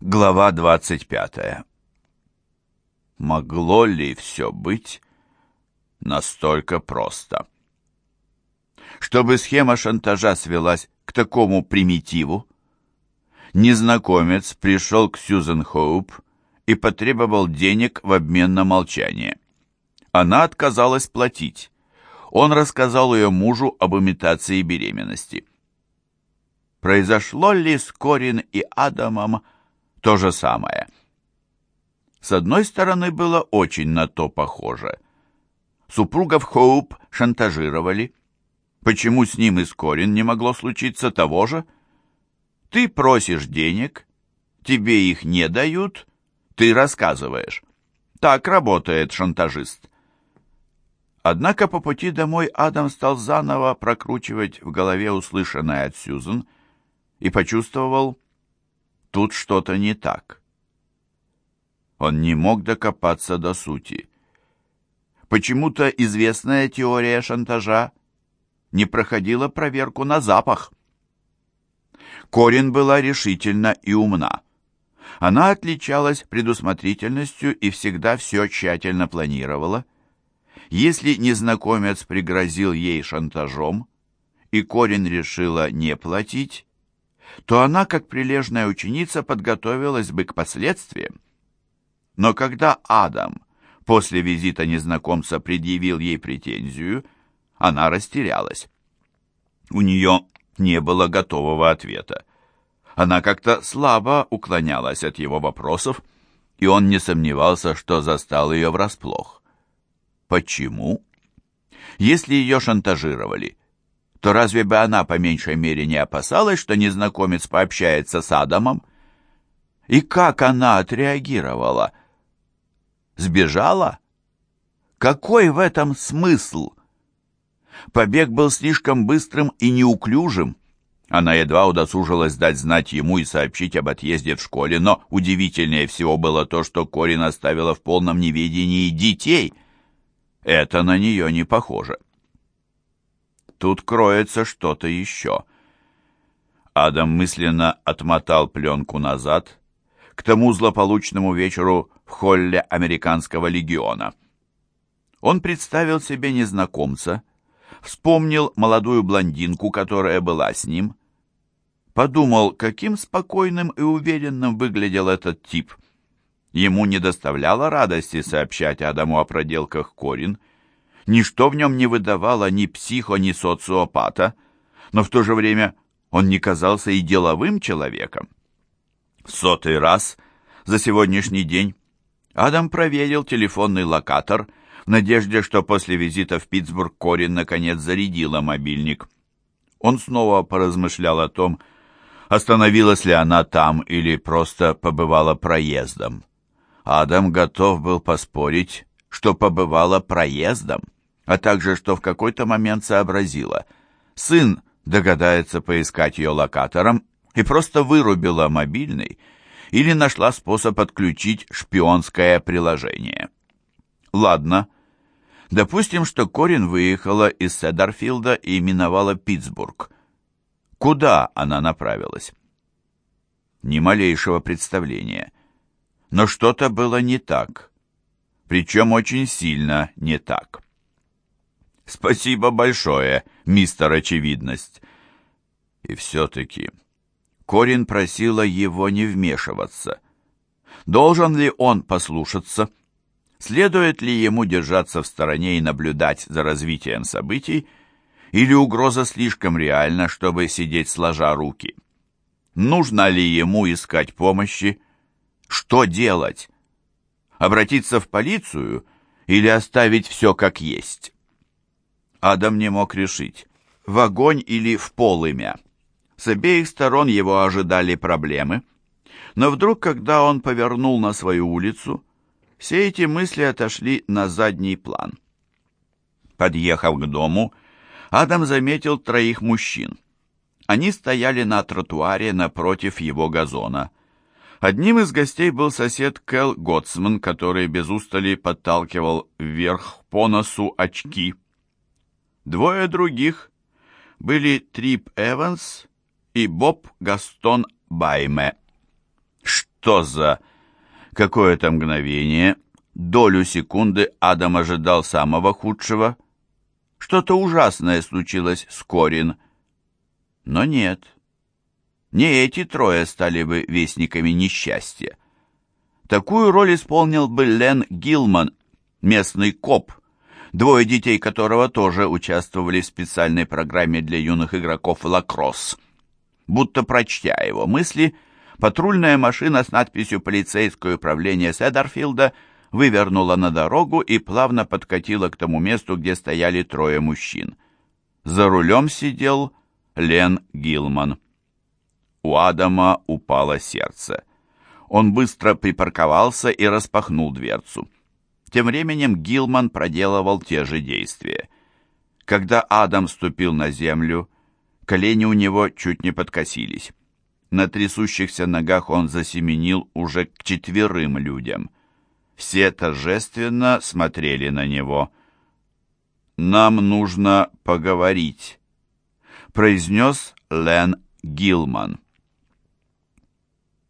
Глава 25. Могло ли все быть настолько просто? Чтобы схема шантажа свелась к такому примитиву, незнакомец пришел к Сьюзен Хоуп и потребовал денег в обмен на молчание. Она отказалась платить. Он рассказал ее мужу об имитации беременности. Произошло ли с Корин и Адамом то же самое? С одной стороны, было очень на то похоже. Супругов Хоуп шантажировали. Почему с ним и с Корин не могло случиться того же? Ты просишь денег, тебе их не дают, ты рассказываешь. Так работает шантажист. Однако по пути домой Адам стал заново прокручивать в голове услышанное от Сьюзен и почувствовал, тут что-то не так. Он не мог докопаться до сути. Почему-то известная теория шантажа не проходила проверку на запах. Корин была решительна и умна. Она отличалась предусмотрительностью и всегда все тщательно планировала. Если незнакомец пригрозил ей шантажом, и Корин решила не платить, то она, как прилежная ученица, подготовилась бы к последствиям. Но когда Адам после визита незнакомца предъявил ей претензию, она растерялась. У нее не было готового ответа. Она как-то слабо уклонялась от его вопросов, и он не сомневался, что застал ее врасплох. Почему? Если ее шантажировали, то разве бы она по меньшей мере не опасалась, что незнакомец пообщается с Адамом? И как она отреагировала – Сбежала? Какой в этом смысл? Побег был слишком быстрым и неуклюжим. Она едва удосужилась дать знать ему и сообщить об отъезде в школе, но удивительнее всего было то, что Корин оставила в полном неведении детей. Это на нее не похоже. Тут кроется что-то еще. Адам мысленно отмотал пленку назад, к тому злополучному вечеру в холле американского легиона. Он представил себе незнакомца, вспомнил молодую блондинку, которая была с ним, подумал, каким спокойным и уверенным выглядел этот тип. Ему не доставляло радости сообщать Адаму о проделках Корин. Ничто в нем не выдавало ни психо, ни социопата, но в то же время он не казался и деловым человеком. В сотый раз за сегодняшний день Адам проверил телефонный локатор в надежде, что после визита в Питтсбург Корин наконец зарядила мобильник. Он снова поразмышлял о том, остановилась ли она там или просто побывала проездом. Адам готов был поспорить, что побывала проездом, а также, что в какой-то момент сообразила. Сын догадается поискать ее локатором и просто вырубила мобильный — или нашла способ отключить шпионское приложение. Ладно. Допустим, что Корин выехала из Седарфилда и миновала Питтсбург. Куда она направилась? Ни малейшего представления. Но что-то было не так. Причем очень сильно не так. Спасибо большое, мистер Очевидность. И все-таки Корин просила его не вмешиваться. Должен ли он послушаться? Следует ли ему держаться в стороне и наблюдать за развитием событий? Или угроза слишком реальна, чтобы сидеть сложа руки? Нужно ли ему искать помощи? Что делать? Обратиться в полицию или оставить все как есть? Адам не мог решить, в огонь или в полымя. С обеих сторон его ожидали проблемы. Но вдруг, когда он повернул на свою улицу, все эти мысли отошли на задний план. Подъехав к дому, Адам заметил троих мужчин. Они стояли на тротуаре напротив его газона. Одним из гостей был сосед Кэл Готсман, который без устали подталкивал вверх по носу очки. Двое других были Трип Эванс и Боб Гастон Байме. Что за... Какое-то мгновение, долю секунды Адам ожидал самого худшего. Что-то ужасное случилось с Корин. Но нет. Не эти трое стали бы вестниками несчастья. Такую роль исполнил бы Лен Гилман, местный коп, двое детей которого тоже участвовали в специальной программе для юных игроков «Лакросс». Будто прочтя его мысли, патрульная машина с надписью «Полицейское управление Седарфилда» вывернула на дорогу и плавно подкатила к тому месту, где стояли трое мужчин. За рулем сидел Лен Гилман. У Адама упало сердце. Он быстро припарковался и распахнул дверцу. Тем временем Гилман проделывал те же действия. Когда Адам ступил на землю, колени у него чуть не подкосились. На трясущихся ногах он засеменил уже к четверым людям. Все торжественно смотрели на него. «Нам нужно поговорить», — произнес Лен Гилман.